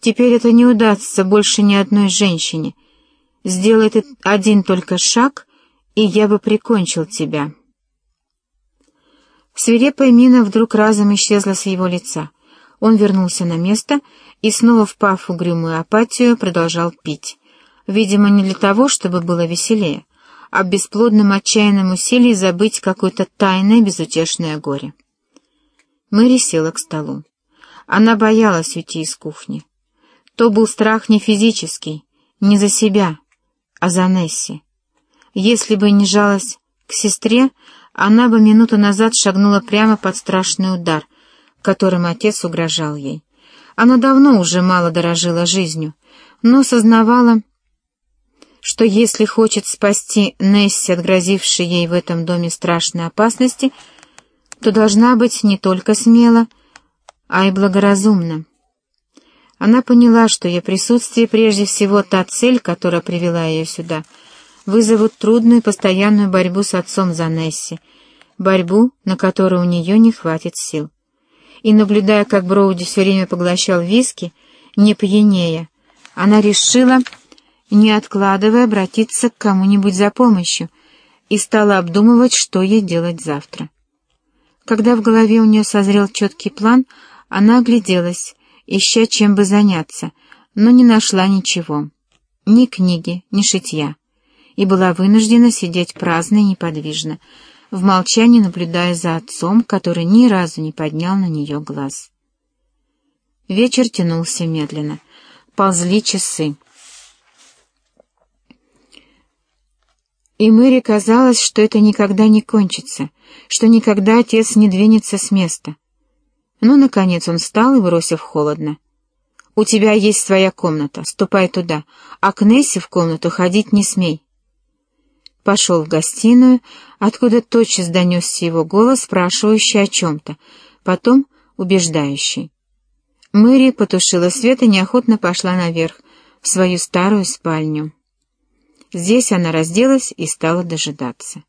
Теперь это не удастся больше ни одной женщине. Сделай ты один только шаг, и я бы прикончил тебя». Свирепая мина вдруг разом исчезла с его лица. Он вернулся на место и, снова впав в угрюмую апатию, продолжал пить. Видимо, не для того, чтобы было веселее, а в бесплодном отчаянном усилии забыть какое-то тайное безутешное горе. Мэри села к столу. Она боялась уйти из кухни. То был страх не физический, не за себя, а за Несси. Если бы не жалость к сестре, она бы минуту назад шагнула прямо под страшный удар, которым отец угрожал ей. Она давно уже мало дорожила жизнью, но сознавала, что если хочет спасти Несси от грозившей ей в этом доме страшной опасности, то должна быть не только смела, а и благоразумна. Она поняла, что ее присутствие прежде всего та цель, которая привела ее сюда, вызовут трудную постоянную борьбу с отцом за Несси, борьбу, на которую у нее не хватит сил. И, наблюдая, как Броуди все время поглощал виски, не пьянея, она решила не откладывая, обратиться к кому-нибудь за помощью и стала обдумывать, что ей делать завтра. Когда в голове у нее созрел четкий план, она огляделась, ища чем бы заняться, но не нашла ничего. Ни книги, ни шитья. И была вынуждена сидеть праздно и неподвижно, в молчании наблюдая за отцом, который ни разу не поднял на нее глаз. Вечер тянулся медленно. Ползли часы. И Мэри казалось, что это никогда не кончится, что никогда отец не двинется с места. Но, наконец, он встал и, бросив холодно. «У тебя есть своя комната, ступай туда, а к Нессе в комнату ходить не смей». Пошел в гостиную, откуда тотчас донесся его голос, спрашивающий о чем-то, потом убеждающий. Мэри потушила свет и неохотно пошла наверх, в свою старую спальню. Здесь она разделась и стала дожидаться.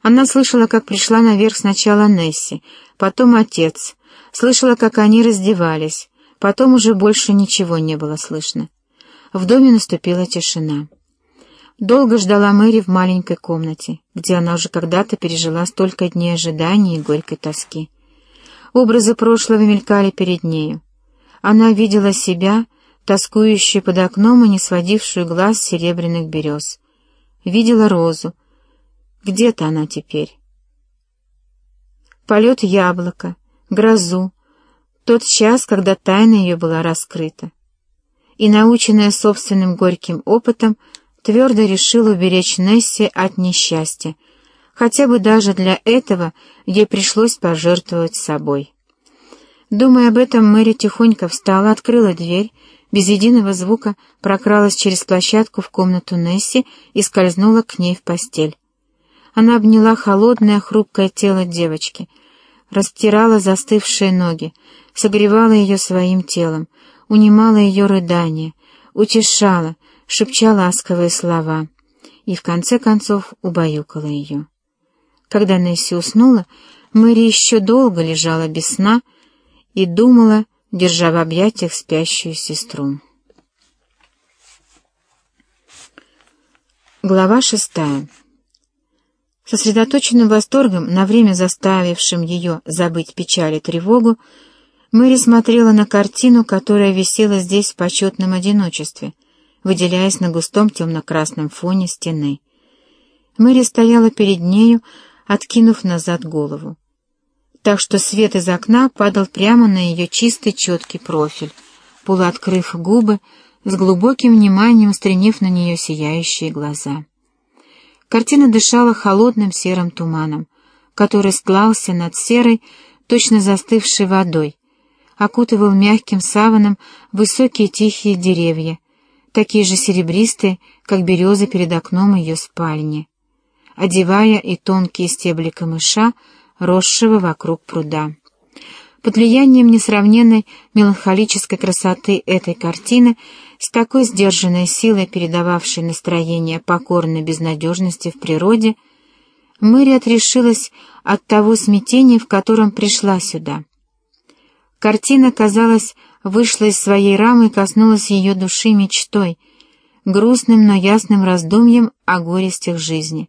Она слышала, как пришла наверх сначала Несси, потом отец, слышала, как они раздевались, потом уже больше ничего не было слышно. В доме наступила тишина. Долго ждала Мэри в маленькой комнате, где она уже когда-то пережила столько дней ожидания и горькой тоски. Образы прошлого мелькали перед нею. Она видела себя, тоскующую под окном и не сводившую глаз серебряных берез. Видела розу. Где-то она теперь. Полет яблока, грозу, тот час, когда тайна ее была раскрыта. И, наученная собственным горьким опытом, твердо решила уберечь Несси от несчастья, хотя бы даже для этого ей пришлось пожертвовать собой. Думая об этом, Мэри тихонько встала, открыла дверь без единого звука прокралась через площадку в комнату Несси и скользнула к ней в постель. Она обняла холодное, хрупкое тело девочки, растирала застывшие ноги, согревала ее своим телом, унимала ее рыдания, утешала, шепча ласковые слова и, в конце концов, убаюкала ее. Когда Несси уснула, Мэри еще долго лежала без сна и думала, держа в объятиях спящую сестру. Глава шестая. Сосредоточенным восторгом, на время заставившим ее забыть печаль и тревогу, Мэри смотрела на картину, которая висела здесь в почетном одиночестве, выделяясь на густом темно-красном фоне стены. Мэри стояла перед нею, откинув назад голову так что свет из окна падал прямо на ее чистый четкий профиль, полуоткрыв губы, с глубоким вниманием устремив на нее сияющие глаза. Картина дышала холодным серым туманом, который склался над серой, точно застывшей водой, окутывал мягким саваном высокие тихие деревья, такие же серебристые, как березы перед окном ее спальни, одевая и тонкие стебли камыша, росшего вокруг пруда. Под влиянием несравненной меланхолической красоты этой картины, с такой сдержанной силой передававшей настроение покорной безнадежности в природе, Мэри отрешилась от того смятения, в котором пришла сюда. Картина, казалось, вышла из своей рамы и коснулась ее души мечтой, грустным, но ясным раздумьем о горестях жизни.